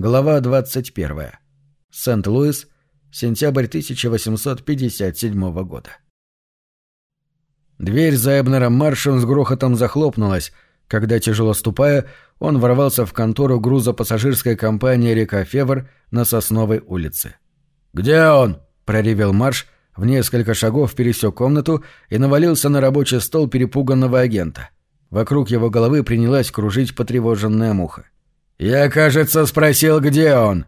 Глава 21. Сент-Луис, сентябрь 1857 года. Дверь за Эбнером Маршем с грохотом захлопнулась, когда, тяжело ступая, он ворвался в контору грузопассажирской компании «Река Февр» на Сосновой улице. «Где он?» — проревел Марш, в несколько шагов пересек комнату и навалился на рабочий стол перепуганного агента. Вокруг его головы принялась кружить потревоженная муха. «Я, кажется, спросил, где он?»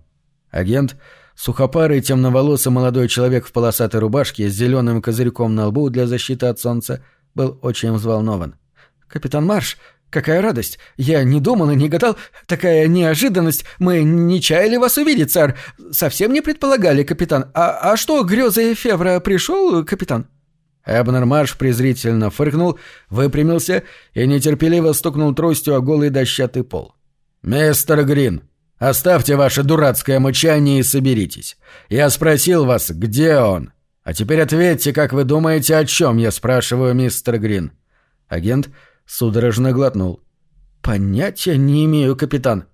Агент, сухопарый темноволосый молодой человек в полосатой рубашке с зеленым козырьком на лбу для защиты от солнца, был очень взволнован. «Капитан Марш, какая радость! Я не думал и не гадал. Такая неожиданность. Мы не чаяли вас увидеть, сэр. Совсем не предполагали, капитан. А, а что, грезы Февра пришел, капитан?» Эбнер Марш презрительно фыркнул, выпрямился и нетерпеливо стукнул тростью о голый дощатый пол. «Мистер Грин, оставьте ваше дурацкое мычание и соберитесь. Я спросил вас, где он? А теперь ответьте, как вы думаете, о чем я спрашиваю, мистер Грин?» Агент судорожно глотнул. «Понятия не имею, капитан».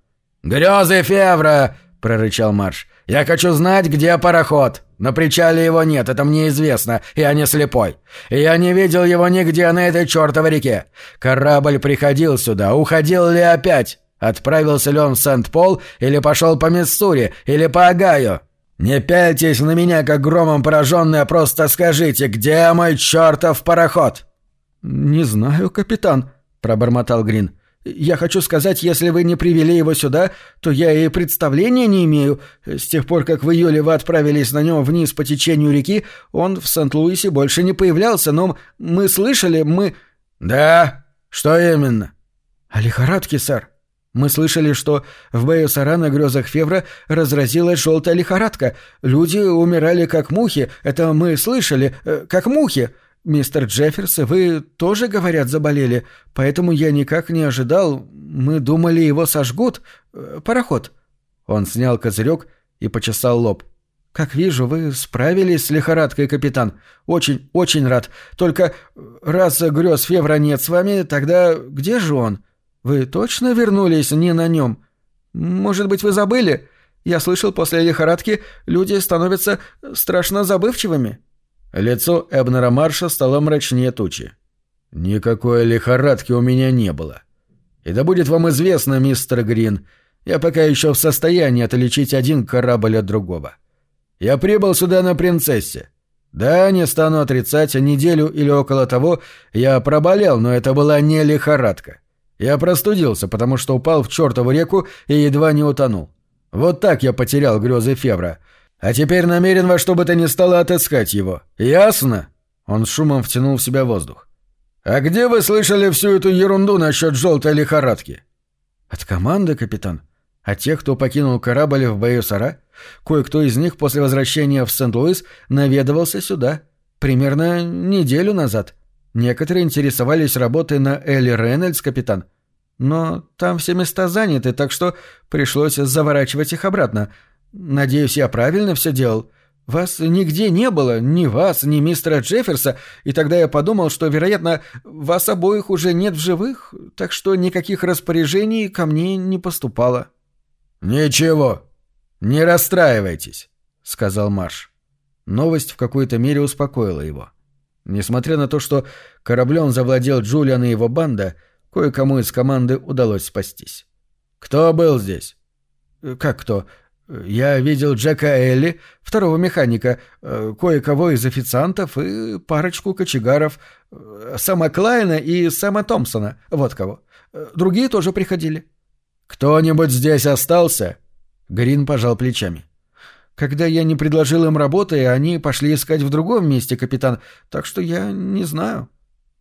«Грёзы Февра!» — прорычал Марш. «Я хочу знать, где пароход. На причале его нет, это мне известно, я не слепой. Я не видел его нигде на этой чертовой реке. Корабль приходил сюда, уходил ли опять?» Отправился ли он в Сент-Пол или пошел по Миссури или по Огайо? Не пяльтесь на меня, как громом пораженный, а просто скажите, где мой чертов пароход?» «Не знаю, капитан», — пробормотал Грин. «Я хочу сказать, если вы не привели его сюда, то я и представления не имею. С тех пор, как в июле вы отправились на нем вниз по течению реки, он в Сент-Луисе больше не появлялся, но мы слышали, мы...» «Да? Что именно?» «О лихорадке, сэр». Мы слышали, что в Бэйосара на грезах Февра разразилась желтая лихорадка. Люди умирали как мухи. Это мы слышали, э, как мухи. Мистер Джефферс, вы тоже, говорят, заболели. Поэтому я никак не ожидал. Мы думали, его сожгут. Э, пароход». Он снял козырек и почесал лоб. «Как вижу, вы справились с лихорадкой, капитан. Очень, очень рад. Только раз грез Февра нет с вами, тогда где же он?» «Вы точно вернулись не на нем? Может быть, вы забыли? Я слышал, после лихорадки люди становятся страшно забывчивыми». Лицо Эбнера Марша стало мрачнее тучи. «Никакой лихорадки у меня не было. И да будет вам известно, мистер Грин, я пока еще в состоянии отличить один корабль от другого. Я прибыл сюда на принцессе. Да, не стану отрицать, неделю или около того я проболел, но это была не лихорадка. Я простудился, потому что упал в чертову реку и едва не утонул. Вот так я потерял грезы Февра. А теперь намерен во что бы то ни стало отыскать его. Ясно?» Он шумом втянул в себя воздух. «А где вы слышали всю эту ерунду насчет желтой лихорадки?» «От команды, капитан. От тех, кто покинул корабль в Бэйосара. Кое-кто из них после возвращения в Сент-Луис наведывался сюда. Примерно неделю назад. Некоторые интересовались работой на Элли Рейнольдс, капитан. Но там все места заняты, так что пришлось заворачивать их обратно. Надеюсь, я правильно все делал. Вас нигде не было, ни вас, ни мистера Джефферса, и тогда я подумал, что, вероятно, вас обоих уже нет в живых, так что никаких распоряжений ко мне не поступало». «Ничего, не расстраивайтесь», — сказал Марш. Новость в какой-то мере успокоила его. — Несмотря на то, что кораблем завладел Джулиан и его банда, кое-кому из команды удалось спастись. «Кто был здесь?» «Э, «Как кто?» «Я видел Джека Элли, второго механика, э, кое-кого из официантов и парочку кочегаров, э, Сэма Клайна и Сэма Томпсона, вот кого. Другие тоже приходили». «Кто-нибудь здесь остался?» Грин пожал плечами. Когда я не предложил им работы, они пошли искать в другом месте, капитан, так что я не знаю».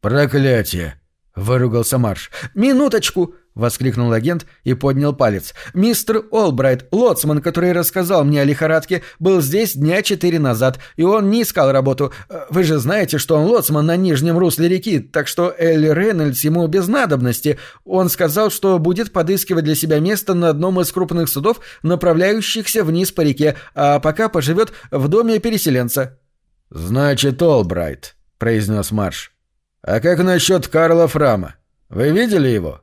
«Проклятие!» — выругался Марш. «Минуточку!» Воскликнул агент и поднял палец. «Мистер Олбрайт, лоцман, который рассказал мне о лихорадке, был здесь дня четыре назад, и он не искал работу. Вы же знаете, что он лоцман на нижнем русле реки, так что Элли Рейнольдс ему без надобности. Он сказал, что будет подыскивать для себя место на одном из крупных судов, направляющихся вниз по реке, а пока поживет в доме переселенца». «Значит, Олбрайт», — произнес Марш. «А как насчет Карла Фрама? Вы видели его?»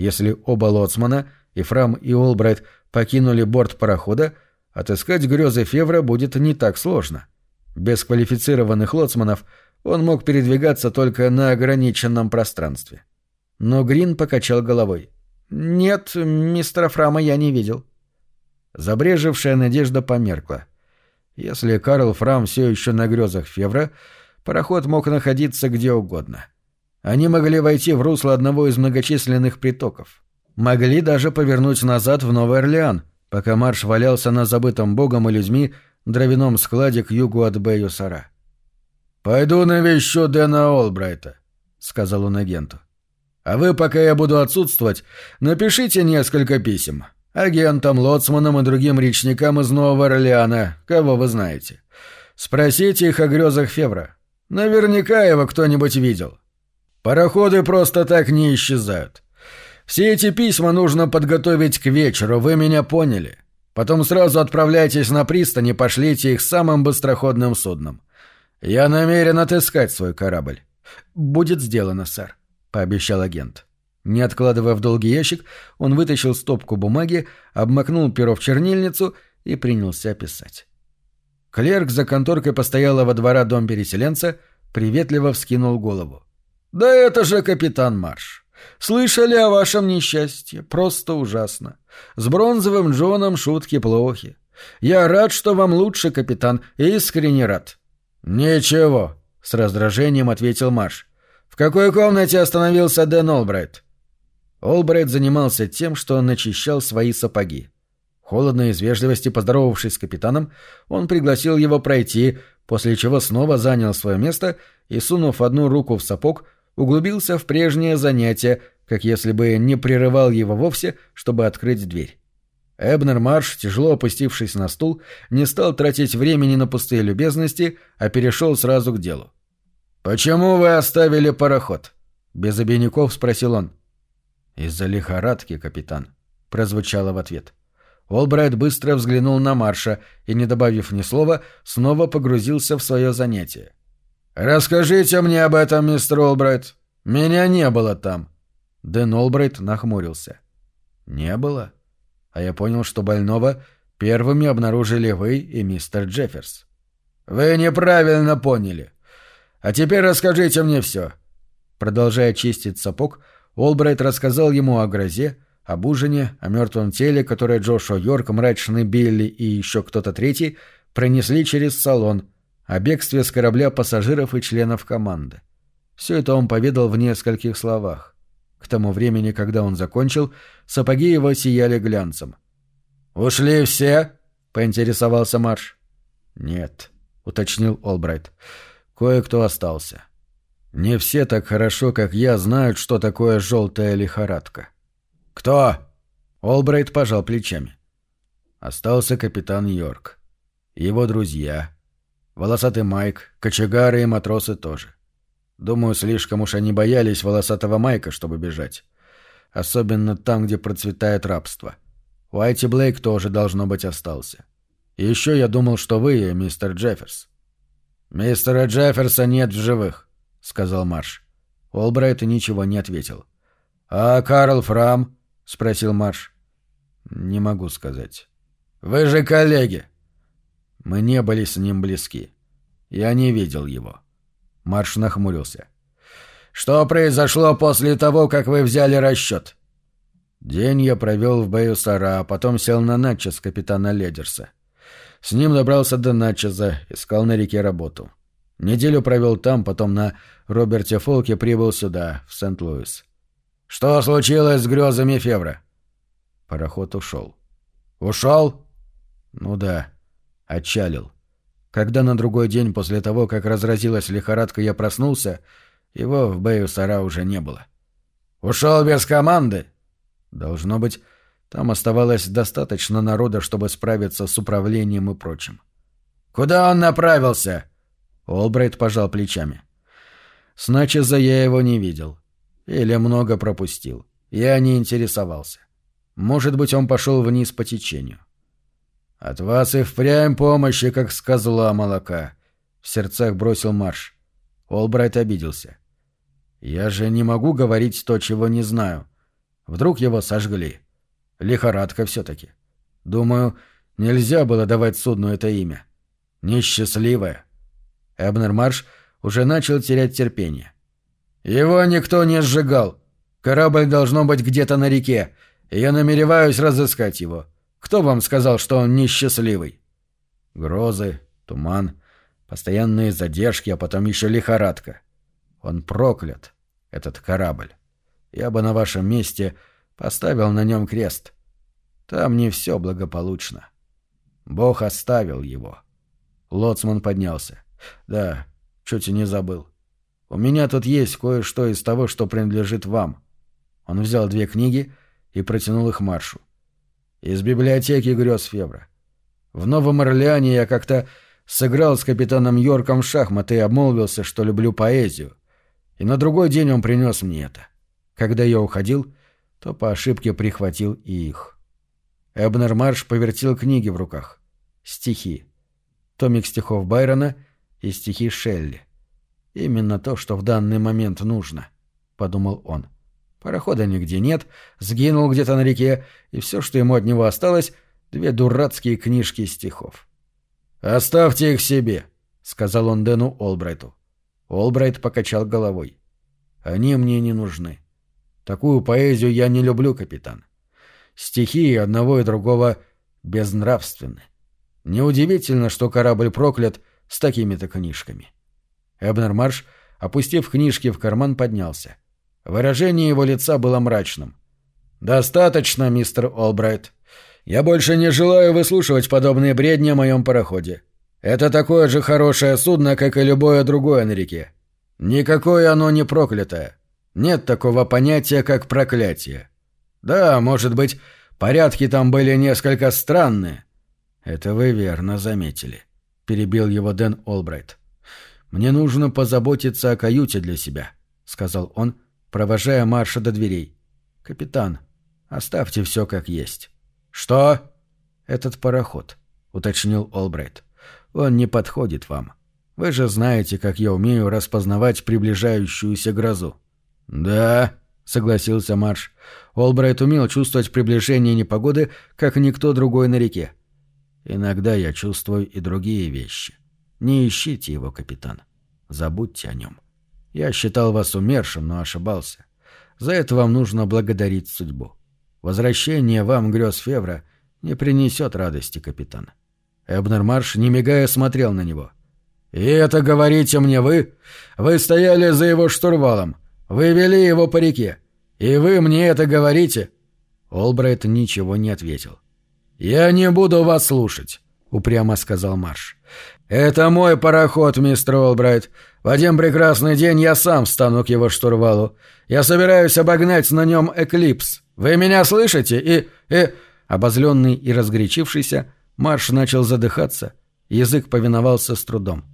Если оба лоцмана, и Фрам, и Олбрайт, покинули борт парохода, отыскать грезы Февра будет не так сложно. Без квалифицированных лоцманов он мог передвигаться только на ограниченном пространстве. Но Грин покачал головой. «Нет, мистера Фрама я не видел». Забрежевшая надежда померкла. Если Карл Фрам все еще на грезах Февра, пароход мог находиться где угодно. Они могли войти в русло одного из многочисленных притоков. Могли даже повернуть назад в Новый Орлеан, пока марш валялся на забытом богом и людьми дровяном складе к югу от Бэюсара. «Пойду навещу Дэна Олбрайта», — сказал он агенту. «А вы, пока я буду отсутствовать, напишите несколько писем. Агентам, лоцманам и другим речникам из Нового Орлеана, кого вы знаете. Спросите их о грезах Февра. Наверняка его кто-нибудь видел. Пароходы просто так не исчезают. Все эти письма нужно подготовить к вечеру, вы меня поняли. Потом сразу отправляйтесь на пристань и пошлите их самым быстроходным судном. Я намерен отыскать свой корабль. Будет сделано, сэр, пообещал агент. Не откладывая в долгий ящик, он вытащил стопку бумаги, обмакнул перо в чернильницу и принялся писать. Клерк за конторкой постоялого двора дом переселенца приветливо вскинул голову. «Да это же капитан Марш! Слышали о вашем несчастье? Просто ужасно. С бронзовым Джоном шутки плохи. Я рад, что вам лучше, капитан, искренне рад». «Ничего», — с раздражением ответил Марш. «В какой комнате остановился Дэн Олбрайт?» Олбрайт занимался тем, что начищал свои сапоги. Холодно из вежливости поздоровавшись с капитаном, он пригласил его пройти, после чего снова занял свое место и, сунув одну руку в сапог, углубился в прежнее занятие, как если бы не прерывал его вовсе, чтобы открыть дверь. Эбнер Марш, тяжело опустившись на стул, не стал тратить времени на пустые любезности, а перешел сразу к делу. «Почему вы оставили пароход?» — без обиняков спросил он. «Из-за лихорадки, капитан», — прозвучало в ответ. Олбрайт быстро взглянул на Марша и, не добавив ни слова, снова погрузился в свое занятие. «Расскажите мне об этом, мистер Олбрайт. Меня не было там». Дэн Олбрайт нахмурился. «Не было? А я понял, что больного первыми обнаружили вы и мистер Джефферс». «Вы неправильно поняли. А теперь расскажите мне все». Продолжая чистить сапог, Олбрайт рассказал ему о грозе, об ужине, о мертвом теле, которое Джошуа Йорк, мрачный Билли и еще кто-то третий пронесли через салон, о бегстве с корабля пассажиров и членов команды. Все это он поведал в нескольких словах. К тому времени, когда он закончил, сапоги его сияли глянцем. «Ушли все?» — поинтересовался Марш. «Нет», — уточнил Олбрайт. «Кое-кто остался. Не все так хорошо, как я, знают, что такое желтая лихорадка. Кто? Олбрайт пожал плечами. Остался капитан Йорк. Его друзья. Волосатый Майк, кочегары и матросы тоже. Думаю, слишком уж они боялись волосатого Майка, чтобы бежать. Особенно там, где процветает рабство. Уайти Блейк тоже, должно быть, остался. И еще я думал, что вы, мистер Джефферс. Мистера Джефферса нет в живых. — сказал Марш. Олбрайт ничего не ответил. «А Карл Фрам?» — спросил Марш. «Не могу сказать». «Вы же коллеги!» Мы не были с ним близки. Я не видел его. Марш нахмурился. «Что произошло после того, как вы взяли расчет?» День я провел в Бэюсара, а потом сел на Натчес капитана Ледерса. С ним добрался до Натчеза, искал на реке работу. Неделю провел там, потом на Роберте Фолке прибыл сюда, в Сент-Луис. «Что случилось с грезами Февра?» Пароход ушел. «Ушел?» «Ну да. Отчалил. Когда на другой день после того, как разразилась лихорадка, я проснулся, его в Бэю-Сара уже не было». «Ушел без команды?» «Должно быть, там оставалось достаточно народа, чтобы справиться с управлением и прочим». «Куда он направился?» Олбрайт пожал плечами. С Начеза я его не видел. Или много пропустил. Я не интересовался. Может быть, он пошел вниз по течению. «От вас и впрямь помощи, как с козла молока», — в сердцах бросил Марш. Олбрайт обиделся. «Я же не могу говорить то, чего не знаю. Вдруг его сожгли. Лихорадка все-таки. Думаю, нельзя было давать судну это имя. Несчастливое. Эбнер Марш уже начал терять терпение. Его никто не сжигал. Корабль должно быть где-то на реке, я намереваюсь разыскать его. Кто вам сказал, что он несчастливый? Грозы, туман, постоянные задержки, а потом еще лихорадка. Он проклят, этот корабль. Я бы на вашем месте поставил на нем крест. Там не все благополучно. Бог оставил его. Лоцман поднялся. Да, чуть и не забыл. У меня тут есть кое-что из того, что принадлежит вам. Он взял две книги и протянул их Маршу. Из библиотеки грез Февра. В Новом Орлеане я как-то сыграл с капитаном Йорком в шахматы и обмолвился, что люблю поэзию. И на другой день он принес мне это. Когда я уходил, то по ошибке прихватил и их. Эбнер Марш повертел книги в руках. Стихи. Томик стихов Байрона и стихи Шелли. Именно то, что в данный момент нужно, — подумал он. Парохода нигде нет, сгинул где-то на реке, и все, что ему от него осталось, — две дурацкие книжки стихов. «Оставьте их себе», — сказал он Дэну Олбрайту. Олбрайт покачал головой. «Они мне не нужны. Такую поэзию я не люблю, капитан. Стихи одного и другого безнравственны. Неудивительно, что корабль проклят с такими-то книжками». Эбнер Марш, опустив книжки в карман, поднялся. Выражение его лица было мрачным. «Достаточно, мистер Олбрайт. Я больше не желаю выслушивать подобные бредни о моем пароходе. Это такое же хорошее судно, как и любое другое на реке. Никакое оно не проклятое. Нет такого понятия, как проклятие. Да, может быть, порядки там были несколько странные. Это вы верно заметили, перебил его Дэн Олбрайт. Мне нужно позаботиться о каюте для себя, сказал он, провожая Марша до дверей. Капитан, оставьте все как есть. Что? Этот пароход, уточнил Олбрайт. Он не подходит вам. Вы же знаете, как я умею распознавать приближающуюся грозу. Да, согласился Марш. Олбрайт умел чувствовать приближение непогоды, как никто другой на реке. Иногда я чувствую и другие вещи. Не ищите его, капитан. Забудьте о нем. Я считал вас умершим, но ошибался. За это вам нужно благодарить судьбу. Возвращение вам грез Февра не принесет радости, капитан. Эбнер Марш, не мигая, смотрел на него. «И это говорите мне вы? Вы стояли за его штурвалом. Вы вели его по реке. И вы мне это говорите?» Олбрайт ничего не ответил. «Я не буду вас слушать», — упрямо сказал Марш. «Это мой пароход, мистер Олбрайт. В один прекрасный день я сам встану к его штурвалу. Я собираюсь обогнать на нем Эклипс. Вы меня слышите? И... и...» Обозленный и разгорячившийся, Марш начал задыхаться, язык повиновался с трудом.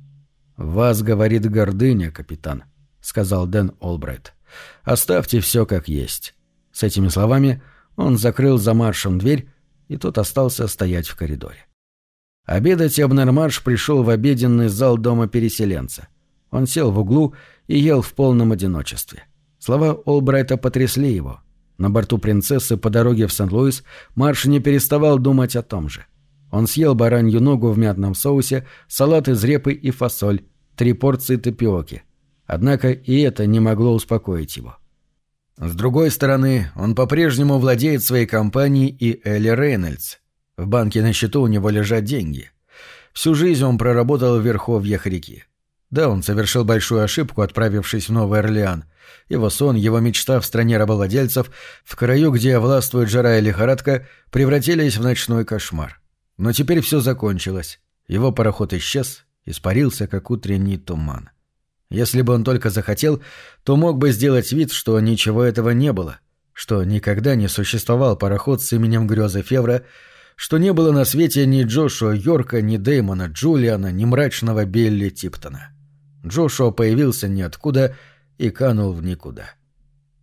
«Вас говорит гордыня, капитан», — сказал Дэн Олбрайт. «Оставьте все как есть». С этими словами он закрыл за Маршем дверь, и тот остался стоять в коридоре. Обедать Марш пришел в обеденный зал дома переселенца. Он сел в углу и ел в полном одиночестве. Слова Олбрайта потрясли его. На борту принцессы по дороге в Сент-Луис Марш не переставал думать о том же — он съел баранью ногу в мятном соусе, салат из репы и фасоль, три порции тапиоки. Однако и это не могло успокоить его. С другой стороны, он по-прежнему владеет своей компанией и Элли Рейнольдс. В банке на счету у него лежат деньги. Всю жизнь он проработал в верховьях реки. Да, он совершил большую ошибку, отправившись в Новый Орлеан. Его сон, его мечта в стране рабовладельцев, в краю, где властвует жара и лихорадка, превратились в ночной кошмар. Но теперь все закончилось. Его пароход исчез, испарился, как утренний туман. Если бы он только захотел, то мог бы сделать вид, что ничего этого не было, что никогда не существовал пароход с именем Грёзы Февра, что не было на свете ни Джошуа Йорка, ни Дэймона Джулиана, ни мрачного Билли Типтона. Джошуа появился ниоткуда и канул в никуда.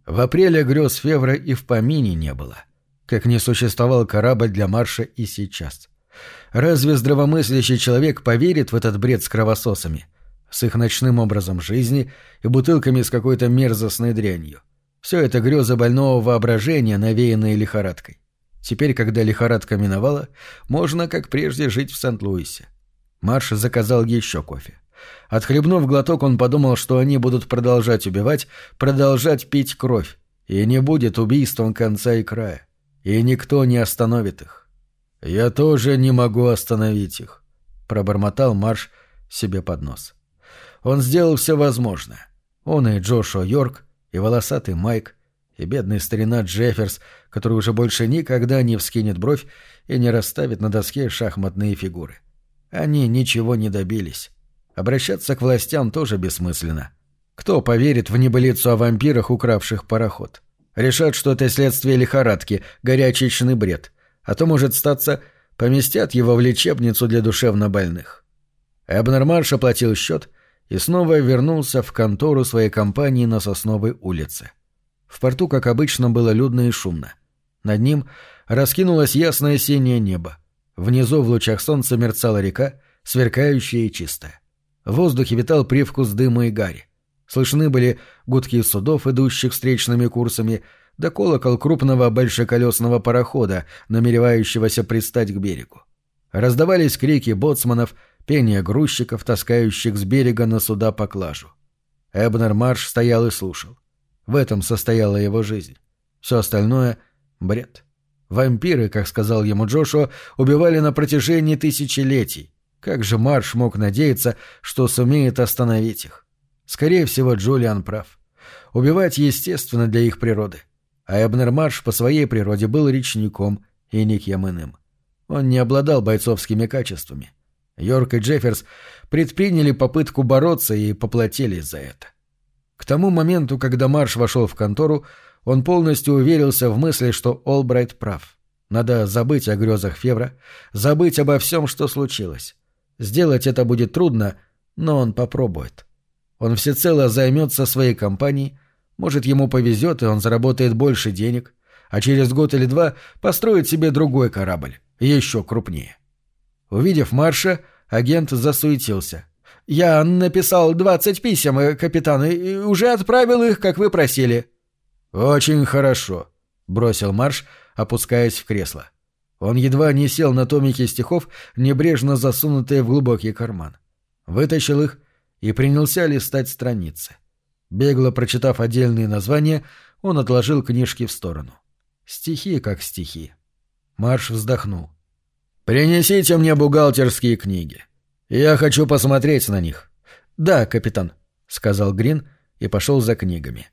В апреле грез Февра и в помине не было, как не существовал корабль для марша и сейчас. Разве здравомыслящий человек поверит в этот бред с кровососами? С их ночным образом жизни и бутылками с какой-то мерзостной дрянью. Все это грезы больного воображения, навеянные лихорадкой. Теперь, когда лихорадка миновала, можно, как прежде, жить в Сент-Луисе. Марш заказал еще кофе. Отхлебнув глоток, он подумал, что они будут продолжать убивать, продолжать пить кровь, и не будет убийством конца и края, и никто не остановит их. «Я тоже не могу остановить их», — пробормотал Марш себе под нос. Он сделал все возможное. Он и Джошуа Йорк, и волосатый Майк, и бедный старина Джефферс, который уже больше никогда не вскинет бровь и не расставит на доске шахматные фигуры. Они ничего не добились. Обращаться к властям тоже бессмысленно. Кто поверит в небылицу о вампирах, укравших пароход? Решат, что это следствие лихорадки, горячечный бред. А то, может статься, поместят его в лечебницу для душевнобольных. Эбнер Марш оплатил счет и снова вернулся в контору своей компании на Сосновой улице. — в порту, как обычно, было людно и шумно. Над ним раскинулось ясное синее небо. Внизу в лучах солнца мерцала река, сверкающая и чистая. В воздухе витал привкус дыма и гари. Слышны были гудки судов, идущих встречными курсами, да колокол крупного большеколесного парохода, намеревающегося пристать к берегу. Раздавались крики боцманов, пение грузчиков, таскающих с берега на суда поклажу. Эбнер Марш стоял и слушал. В этом состояла его жизнь. Все остальное — бред. Вампиры, как сказал ему Джошуа, убивали на протяжении тысячелетий. Как же Марш мог надеяться, что сумеет остановить их? Скорее всего, Джулиан прав. Убивать естественно для их природы. А Эбнер Марш по своей природе был речником и никем иным. Он не обладал бойцовскими качествами. Йорк и Джефферс предприняли попытку бороться и поплатились за это. К тому моменту, когда Марш вошел в контору, он полностью уверился в мысли, что Олбрайт прав. Надо забыть о грезах Февра, забыть обо всем, что случилось. Сделать это будет трудно, но он попробует. Он всецело займется своей компанией, может, ему повезет, и он заработает больше денег, а через год или два построит себе другой корабль, еще крупнее. Увидев Марша, агент засуетился — я написал двадцать писем, э, капитан, и уже отправил их, как вы просили». «Очень хорошо», — бросил Марш, опускаясь в кресло. Он едва не сел на томики стихов, небрежно засунутые в глубокий карман. Вытащил их и принялся листать страницы. Бегло прочитав отдельные названия, он отложил книжки в сторону. Стихи как стихи. Марш вздохнул. «Принесите мне бухгалтерские книги. «Я хочу посмотреть на них». «Да, капитан», — сказал Грин и пошел за книгами.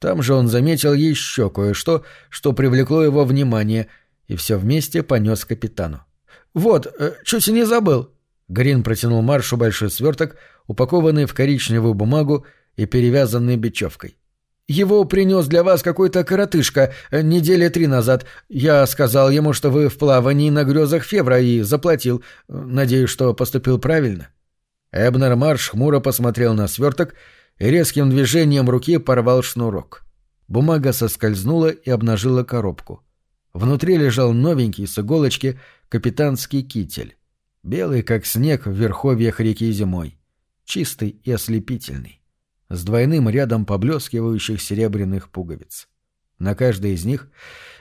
Там же он заметил еще кое-что, что привлекло его внимание, и все вместе понес капитану. «Вот, э, чуть не забыл». Грин протянул Маршу большой сверток, упакованный в коричневую бумагу и перевязанный бечевкой. «Его принес для вас какой-то коротышка э, недели три назад. Я сказал ему, что вы в плавании на грезах Февра и заплатил. Надеюсь, что поступил правильно». Эбнер Марш хмуро посмотрел на сверток и резким движением руки порвал шнурок. Бумага соскользнула и обнажила коробку. Внутри лежал новенький с иголочки капитанский китель. Белый, как снег в верховьях реки зимой. Чистый и ослепительный с двойным рядом поблескивающих серебряных пуговиц. На каждой из них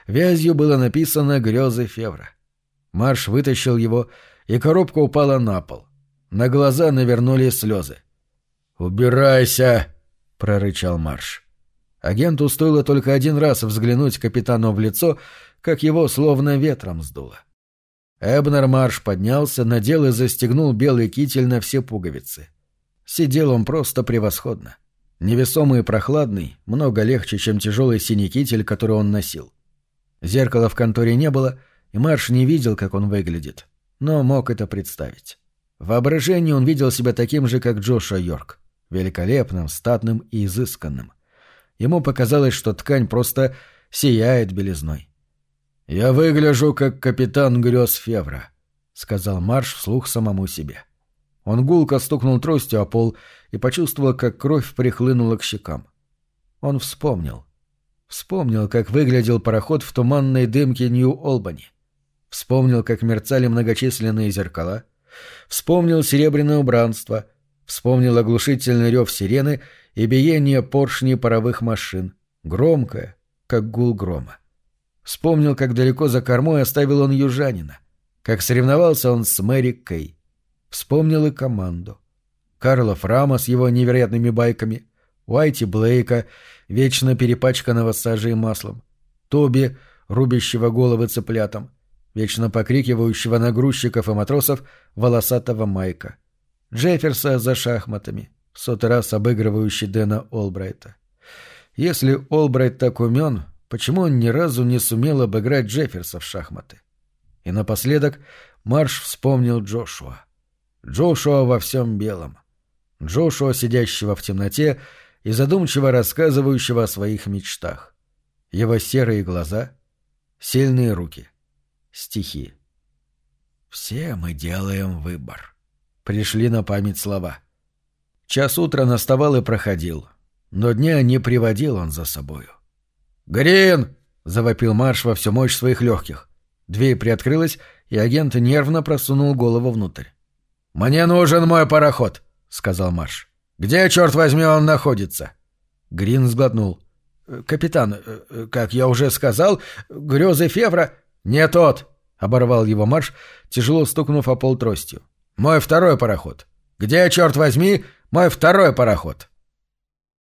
вязью было написано «Грезы Февра». Марш вытащил его, и коробка упала на пол. На глаза навернулись слезы. «Убирайся!» — прорычал Марш. Агенту стоило только один раз взглянуть капитану в лицо, как его словно ветром сдуло. Эбнер Марш поднялся, надел и застегнул белый китель на все пуговицы. Сидел он просто превосходно. Невесомый и прохладный, много легче, чем тяжелый синий китель, который он носил. Зеркала в конторе не было, и Марш не видел, как он выглядит, но мог это представить. В воображении он видел себя таким же, как Джоша Йорк, великолепным, статным и изысканным. Ему показалось, что ткань просто сияет белизной. «Я выгляжу, как капитан грез Февра», — сказал Марш вслух самому себе. — он гулко стукнул тростью о пол и почувствовал, как кровь прихлынула к щекам. Он вспомнил. Вспомнил, как выглядел пароход в туманной дымке Нью-Олбани. Вспомнил, как мерцали многочисленные зеркала. Вспомнил серебряное убранство. Вспомнил оглушительный рев сирены и биение поршней паровых машин. Громкое, как гул грома. Вспомнил, как далеко за кормой оставил он южанина, как соревновался он с Мэри Кей. Вспомнил и команду. Карла Фрама с его невероятными байками, Уайти Блейка, вечно перепачканного сажей маслом, Тоби, рубящего головы цыплятам, вечно покрикивающего на грузчиков и матросов волосатого Майка, Джефферса за шахматами, в сотый раз обыгрывающий Дэна Олбрайта. Если Олбрайт так умен, почему он ни разу не сумел обыграть Джефферса в шахматы? И напоследок Марш вспомнил Джошуа. Джошуа во всем белом. Джошуа, сидящего в темноте и задумчиво рассказывающего о своих мечтах. Его серые глаза, сильные руки, стихи. «Все мы делаем выбор», — пришли на память слова. Час утра наставал и проходил, но дня не приводил он за собою. «Грин!» — завопил Марш во всю мощь своих легких. Дверь приоткрылась, и агент нервно просунул голову внутрь. «Мне нужен мой пароход», — сказал Марш. «Где, черт возьми, он находится?» Грин сглотнул. «Э, «Капитан, э, э, как я уже сказал, грезы Февра...» «Не тот!» — оборвал его Марш, тяжело стукнув о пол тростью. «Мой второй пароход. Где, черт возьми, мой второй пароход?»